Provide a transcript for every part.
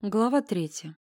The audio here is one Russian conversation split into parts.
Глава третья.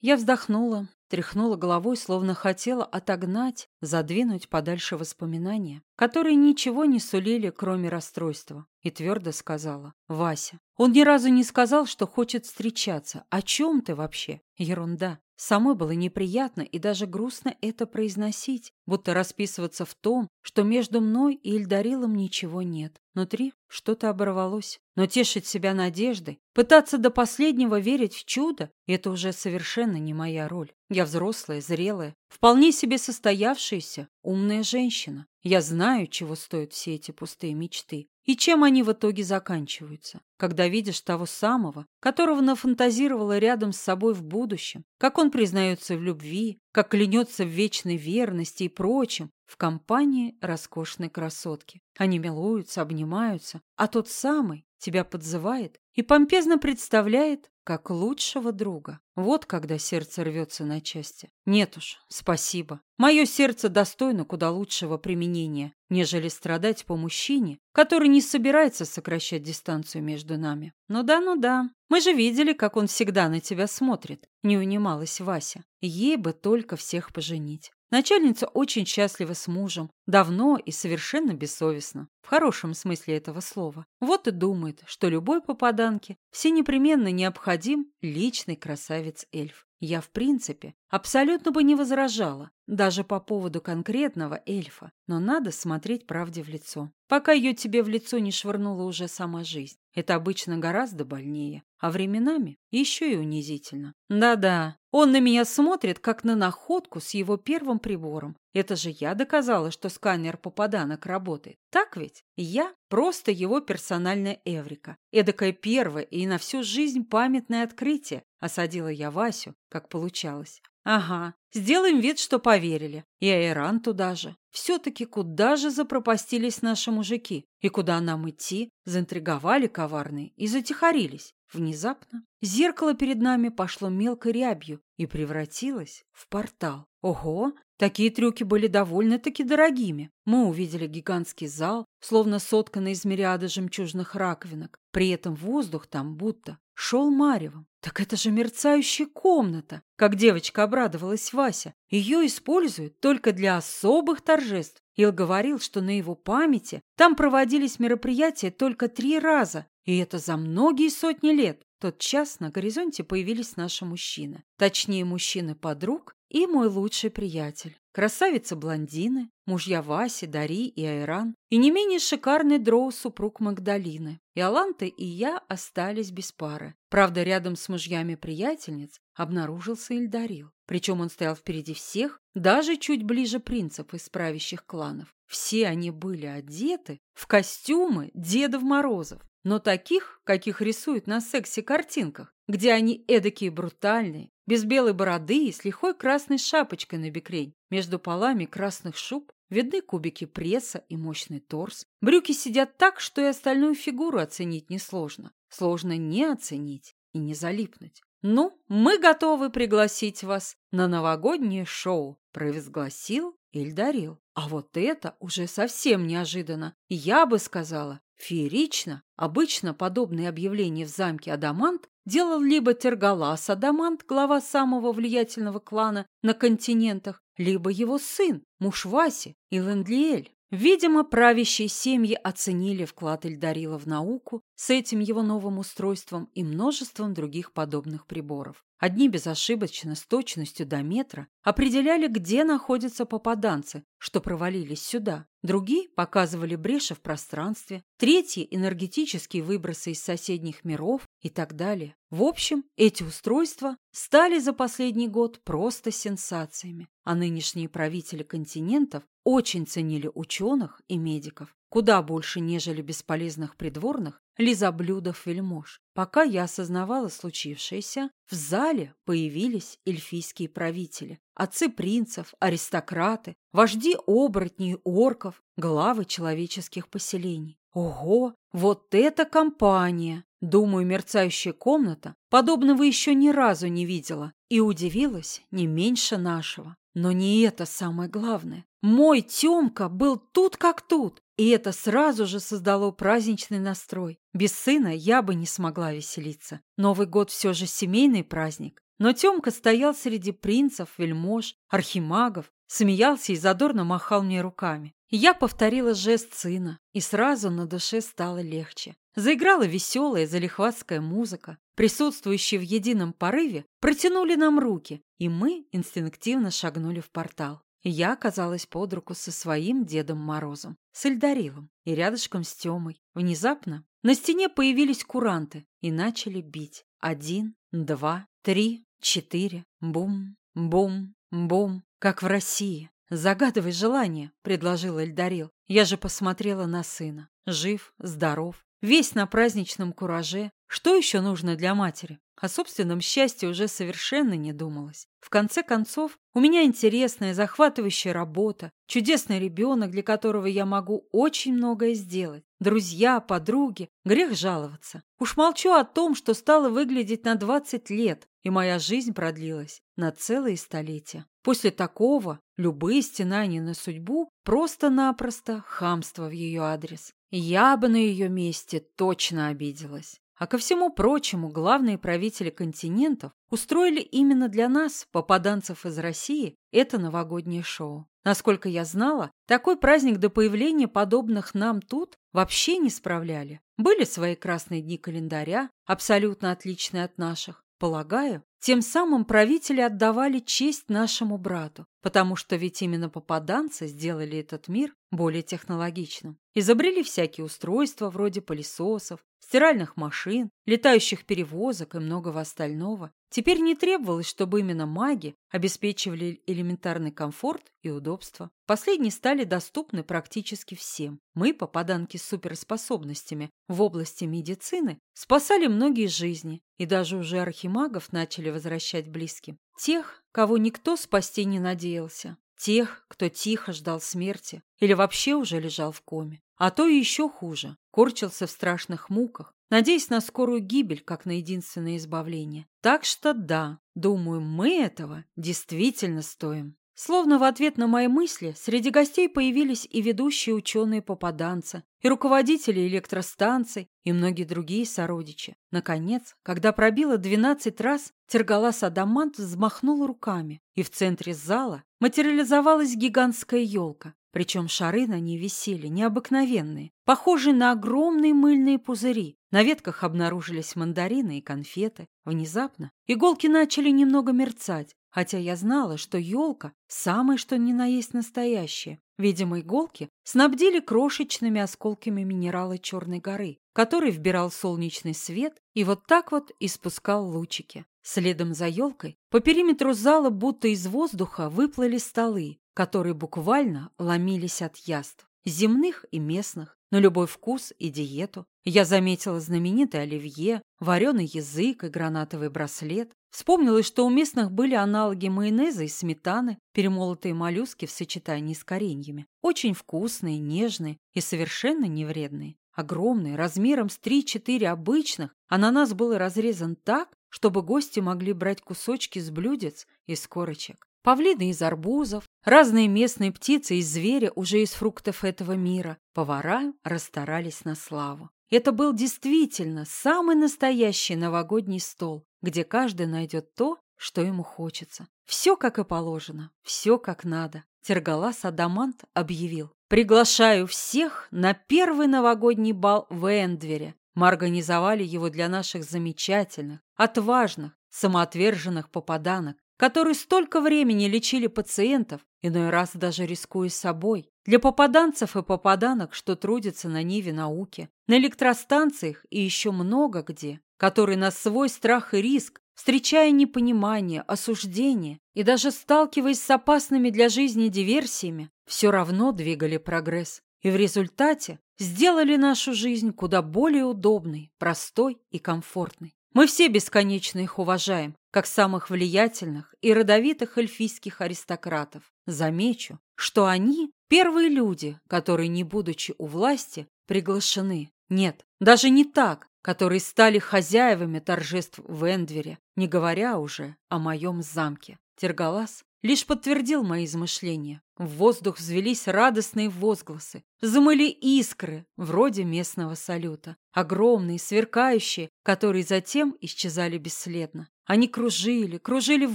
Я вздохнула, тряхнула головой, словно хотела отогнать, задвинуть подальше воспоминания, которые ничего не сулили, кроме расстройства, и твердо сказала «Вася». Он ни разу не сказал, что хочет встречаться. О чем ты вообще? Ерунда. Самой было неприятно и даже грустно это произносить, будто расписываться в том, что между мной и Ильдарилом ничего нет. Внутри что-то оборвалось. Но тешить себя надеждой, пытаться до последнего верить в чудо – это уже совершенно не моя роль. Я взрослая, зрелая, вполне себе состоявшаяся, умная женщина. Я знаю, чего стоят все эти пустые мечты. И чем они в итоге заканчиваются? Когда видишь того самого, которого нафантазировала рядом с собой в будущем, как он признается в любви, как клянется в вечной верности и прочем, в компании роскошной красотки. Они милуются, обнимаются, а тот самый тебя подзывает и помпезно представляет как лучшего друга. Вот когда сердце рвется на части. Нет уж, спасибо. Мое сердце достойно куда лучшего применения, нежели страдать по мужчине, который не собирается сокращать дистанцию между нами. Ну да, ну да. Мы же видели, как он всегда на тебя смотрит. Не унималась Вася. Ей бы только всех поженить. Начальница очень счастлива с мужем, давно и совершенно бессовестно, в хорошем смысле этого слова. Вот и думает, что любой попаданке все непременно необходим личный красавец-эльф. Я, в принципе, абсолютно бы не возражала, даже по поводу конкретного эльфа, но надо смотреть правде в лицо, пока ее тебе в лицо не швырнула уже сама жизнь. Это обычно гораздо больнее, а временами еще и унизительно. Да-да, он на меня смотрит, как на находку с его первым прибором. Это же я доказала, что сканер попаданок работает. Так ведь? Я просто его персональная Эврика. Эдакое первое и на всю жизнь памятное открытие. Осадила я Васю, как получалось. Ага, сделаем вид, что поверили. И Айран туда же. Все-таки куда же запропастились наши мужики? И куда нам идти? Заинтриговали коварные и затихарились. Внезапно зеркало перед нами пошло мелкой рябью и превратилось в портал. Ого, такие трюки были довольно-таки дорогими. Мы увидели гигантский зал, словно сотканный из мириады жемчужных раковинок. При этом воздух там будто шел маревом. Так это же мерцающая комната, как девочка обрадовалась Вася. Ее используют только для особых торжеств. Ил говорил, что на его памяти там проводились мероприятия только три раза, и это за многие сотни лет. Тот час на горизонте появились наши мужчины. Точнее, мужчины-подруг и мой лучший приятель. Красавицы-блондины, мужья Васи, Дари и Айран, и не менее шикарный дроу-супруг Магдалины. И Аланта и я остались без пары. Правда, рядом с мужьями приятельниц обнаружился Ильдарил. Причем он стоял впереди всех, даже чуть ближе принцев из правящих кланов. Все они были одеты в костюмы Дедов Морозов, но таких, каких рисуют на сексе-картинках, где они эдакие брутальные, без белой бороды и с лихой красной шапочкой на бекрень. Между полами красных шуб видны кубики пресса и мощный торс. Брюки сидят так, что и остальную фигуру оценить несложно. Сложно не оценить и не залипнуть. «Ну, мы готовы пригласить вас на новогоднее шоу», – провозгласил Ильдарил. А вот это уже совсем неожиданно. Я бы сказала, феерично. Обычно подобные объявления в замке Адамант делал либо Тергалас Адамант, глава самого влиятельного клана на континентах, либо его сын, муж Васи, Илендлиэль. Видимо, правящие семьи оценили вклад Эльдарила в науку с этим его новым устройством и множеством других подобных приборов. Одни безошибочно, с точностью до метра, определяли, где находятся попаданцы, что провалились сюда. Другие показывали бреши в пространстве, третьи – энергетические выбросы из соседних миров и так далее. В общем, эти устройства стали за последний год просто сенсациями, а нынешние правители континентов очень ценили ученых и медиков, куда больше, нежели бесполезных придворных лизоблюдов-вельмож. Пока я осознавала случившееся, в зале появились эльфийские правители, отцы принцев, аристократы, вожди оборотней орков, главы человеческих поселений. Ого, вот это компания! Думаю, мерцающая комната подобного еще ни разу не видела и удивилась не меньше нашего. Но не это самое главное. Мой Тёмка был тут как тут, и это сразу же создало праздничный настрой. Без сына я бы не смогла веселиться. Новый год все же семейный праздник. Но Тёмка стоял среди принцев, вельмож, архимагов, смеялся и задорно махал мне руками. Я повторила жест сына, и сразу на душе стало легче. Заиграла веселая залихватская музыка. Присутствующие в едином порыве протянули нам руки, и мы инстинктивно шагнули в портал. Я оказалась под руку со своим Дедом Морозом, с Эльдарилом и рядышком с Тёмой. Внезапно на стене появились куранты и начали бить. Один, два, три, четыре. Бум, бум, бум, как в России. «Загадывай желание», — предложил Эльдарил. Я же посмотрела на сына. Жив, здоров, весь на праздничном кураже. Что еще нужно для матери? О собственном счастье уже совершенно не думалось. В конце концов, у меня интересная, захватывающая работа, чудесный ребенок, для которого я могу очень многое сделать. Друзья, подруги, грех жаловаться. Уж молчу о том, что стало выглядеть на 20 лет, и моя жизнь продлилась на целые столетия. После такого любые стенания на судьбу просто-напросто хамство в ее адрес. Я бы на ее месте точно обиделась. А ко всему прочему, главные правители континентов устроили именно для нас, попаданцев из России, это новогоднее шоу. Насколько я знала, такой праздник до появления подобных нам тут вообще не справляли. Были свои красные дни календаря, абсолютно отличные от наших, Полагаю, тем самым правители отдавали честь нашему брату, потому что ведь именно попаданцы сделали этот мир более технологичным. Изобрели всякие устройства вроде пылесосов, стиральных машин, летающих перевозок и многого остального. Теперь не требовалось, чтобы именно маги обеспечивали элементарный комфорт и удобство. Последние стали доступны практически всем. Мы, попаданки с суперспособностями в области медицины, спасали многие жизни, и даже уже архимагов начали возвращать близким. Тех, кого никто спасти не надеялся. Тех, кто тихо ждал смерти или вообще уже лежал в коме. А то еще хуже, корчился в страшных муках, надеясь на скорую гибель, как на единственное избавление. Так что да, думаю, мы этого действительно стоим. Словно в ответ на мои мысли среди гостей появились и ведущие ученые-попаданцы, и руководители электростанций, и многие другие сородичи. Наконец, когда пробило двенадцать раз, Тергалас Адамант взмахнул руками, и в центре зала материализовалась гигантская елка, причем шары на ней висели необыкновенные, похожие на огромные мыльные пузыри. На ветках обнаружились мандарины и конфеты. Внезапно иголки начали немного мерцать, хотя я знала, что елка самое что ни на есть настоящая. Видимо, иголки снабдили крошечными осколками минерала Черной горы, который вбирал солнечный свет и вот так вот испускал лучики. Следом за елкой по периметру зала будто из воздуха выплыли столы, которые буквально ломились от яств, земных и местных, на любой вкус и диету. Я заметила знаменитый оливье, вареный язык и гранатовый браслет. Вспомнилось, что у местных были аналоги майонеза и сметаны, перемолотые моллюски в сочетании с кореньями. Очень вкусные, нежные и совершенно невредные. Огромные, размером с 3-4 обычных, ананас был разрезан так, чтобы гости могли брать кусочки с блюдец и с корочек. Павлины из арбузов, разные местные птицы и звери уже из фруктов этого мира. Повара расстарались на славу. Это был действительно самый настоящий новогодний стол, где каждый найдет то, что ему хочется. Все как и положено, все как надо. Тергалас Адамант объявил. «Приглашаю всех на первый новогодний бал в Эндвере. Мы организовали его для наших замечательных, отважных, самоотверженных попаданок, которые столько времени лечили пациентов, иной раз даже рискуя собой, для попаданцев и попаданок, что трудятся на Ниве науки, на электростанциях и еще много где, которые на свой страх и риск, встречая непонимание, осуждение и даже сталкиваясь с опасными для жизни диверсиями, все равно двигали прогресс. И в результате сделали нашу жизнь куда более удобной, простой и комфортной. Мы все бесконечно их уважаем, как самых влиятельных и родовитых эльфийских аристократов. Замечу, что они – первые люди, которые, не будучи у власти, приглашены. Нет, даже не так, которые стали хозяевами торжеств в Эндвере, не говоря уже о моем замке. Тергалас лишь подтвердил мои измышления. В воздух взвелись радостные возгласы, замыли искры, вроде местного салюта, огромные, сверкающие, которые затем исчезали бесследно. Они кружили, кружили в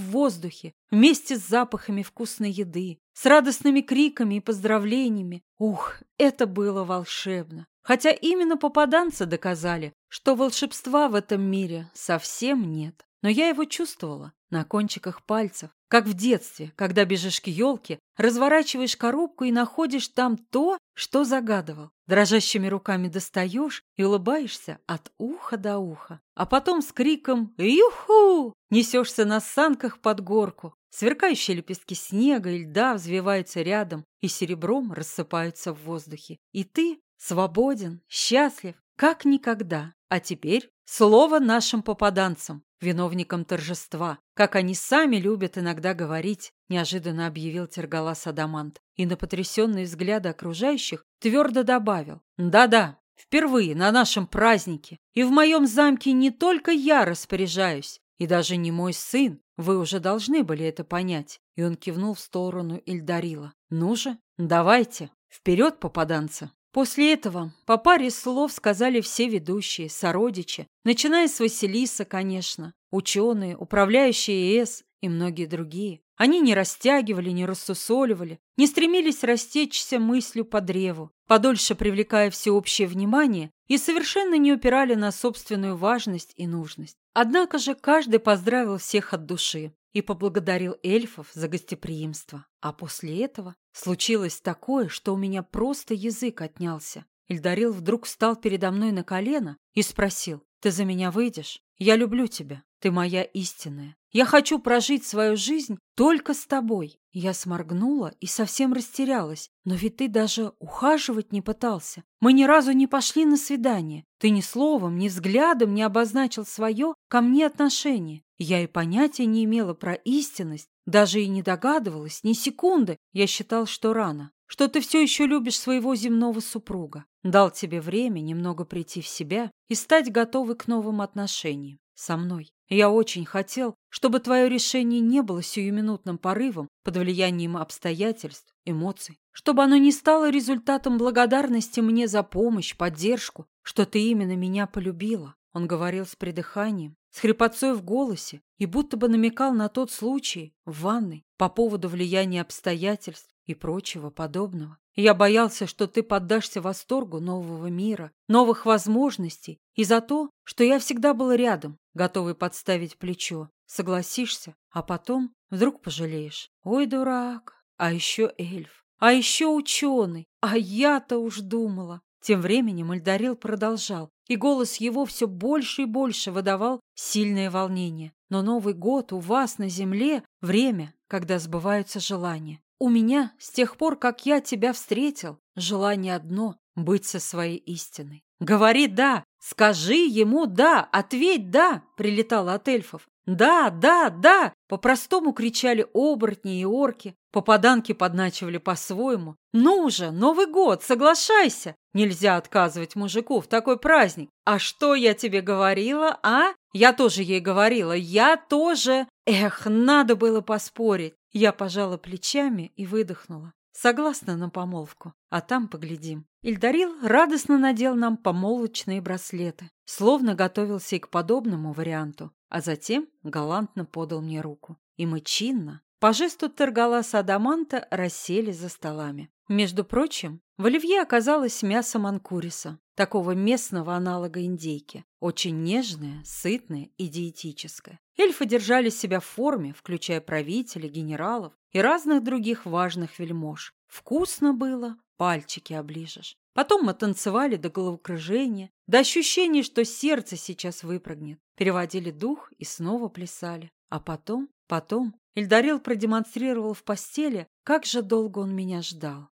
воздухе, вместе с запахами вкусной еды, с радостными криками и поздравлениями. Ух, это было волшебно! Хотя именно попаданцы доказали, что волшебства в этом мире совсем нет. Но я его чувствовала на кончиках пальцев, как в детстве, когда бежишь к елке, разворачиваешь коробку и находишь там то, что загадывал. Дрожащими руками достаешь и улыбаешься от уха до уха. А потом с криком «Юху!» несешься на санках под горку. Сверкающие лепестки снега и льда взвиваются рядом и серебром рассыпаются в воздухе. И ты свободен, счастлив, как никогда. А теперь слово нашим попаданцам виновником торжества, как они сами любят иногда говорить, неожиданно объявил Тергалас Адамант и на потрясенные взгляды окружающих твердо добавил. Да-да, впервые на нашем празднике, и в моем замке не только я распоряжаюсь, и даже не мой сын, вы уже должны были это понять. И он кивнул в сторону Ильдарила. Ну же, давайте, вперед, попаданцы. После этого по паре слов сказали все ведущие, сородичи, начиная с Василиса, конечно, ученые, управляющие ЕС и многие другие. Они не растягивали, не рассусоливали, не стремились растечься мыслью по древу, подольше привлекая всеобщее внимание и совершенно не упирали на собственную важность и нужность. Однако же каждый поздравил всех от души, и поблагодарил эльфов за гостеприимство. А после этого случилось такое, что у меня просто язык отнялся. Ильдарил вдруг встал передо мной на колено и спросил, «Ты за меня выйдешь? Я люблю тебя. Ты моя истинная. Я хочу прожить свою жизнь только с тобой». Я сморгнула и совсем растерялась. «Но ведь ты даже ухаживать не пытался. Мы ни разу не пошли на свидание. Ты ни словом, ни взглядом не обозначил свое ко мне отношение. Я и понятия не имела про истинность, даже и не догадывалась, ни секунды. Я считал, что рано, что ты все еще любишь своего земного супруга. Дал тебе время немного прийти в себя и стать готовой к новым отношениям со мной. Я очень хотел, чтобы твое решение не было сиюминутным порывом под влиянием обстоятельств, эмоций, чтобы оно не стало результатом благодарности мне за помощь, поддержку, что ты именно меня полюбила. Он говорил с придыханием, с хрипотцой в голосе и будто бы намекал на тот случай в ванной по поводу влияния обстоятельств и прочего подобного. Я боялся, что ты поддашься восторгу нового мира, новых возможностей и за то, что я всегда был рядом, готовый подставить плечо. Согласишься, а потом вдруг пожалеешь. Ой, дурак, а еще эльф, а еще ученый, а я-то уж думала. Тем временем Ильдарил продолжал, и голос его все больше и больше выдавал сильное волнение. Но Новый год у вас на земле — время, когда сбываются желания. У меня, с тех пор, как я тебя встретил, желание одно — быть со своей истиной. «Говори «да», скажи ему «да», ответь «да», — прилетало от эльфов. «Да, да, да!» По-простому кричали оборотни и орки. Попаданки подначивали по-своему. «Ну же, Новый год, соглашайся! Нельзя отказывать мужику в такой праздник. А что я тебе говорила, а? Я тоже ей говорила, я тоже. Эх, надо было поспорить. Я пожала плечами и выдохнула. Согласна на помолвку, а там поглядим. Ильдарил радостно надел нам помолвочные браслеты, словно готовился и к подобному варианту, а затем галантно подал мне руку. И мы чинно, по жесту Таргаласа Адаманта, рассели за столами. Между прочим, в оливье оказалось мясо манкуриса, такого местного аналога индейки, очень нежное, сытное и диетическое. Эльфы держали себя в форме, включая правителей, генералов и разных других важных вельмож. Вкусно было, пальчики оближешь. Потом мы танцевали до головокружения, до ощущения, что сердце сейчас выпрыгнет. Переводили дух и снова плясали. А потом, потом, Эльдарил продемонстрировал в постели, как же долго он меня ждал.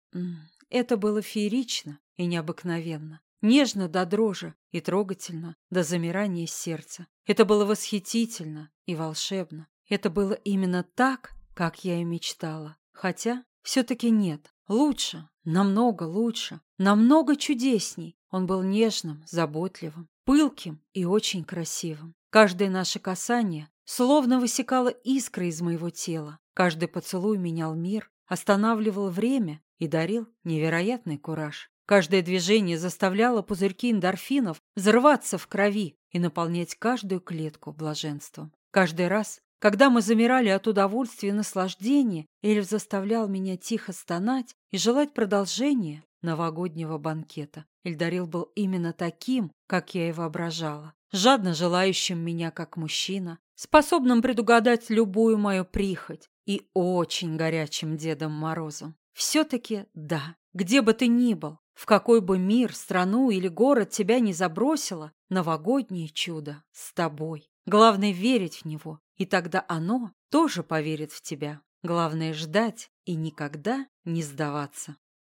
Это было феерично и необыкновенно, нежно до дрожи и трогательно до замирания сердца. Это было восхитительно и волшебно. Это было именно так, как я и мечтала. Хотя все-таки нет. Лучше, намного лучше, намного чудесней. Он был нежным, заботливым, пылким и очень красивым. Каждое наше касание словно высекало искры из моего тела, Каждый поцелуй менял мир, останавливал время и дарил невероятный кураж. Каждое движение заставляло пузырьки эндорфинов взрываться в крови и наполнять каждую клетку блаженством. Каждый раз, когда мы замирали от удовольствия и наслаждения, Эльф заставлял меня тихо стонать и желать продолжения новогоднего банкета. Эльдарил был именно таким, как я и воображала, жадно желающим меня как мужчина, способным предугадать любую мою прихоть и очень горячим Дедом Морозом. Все-таки да, где бы ты ни был, в какой бы мир, страну или город тебя не забросило, новогоднее чудо с тобой. Главное верить в него, и тогда оно тоже поверит в тебя. Главное ждать и никогда не сдаваться.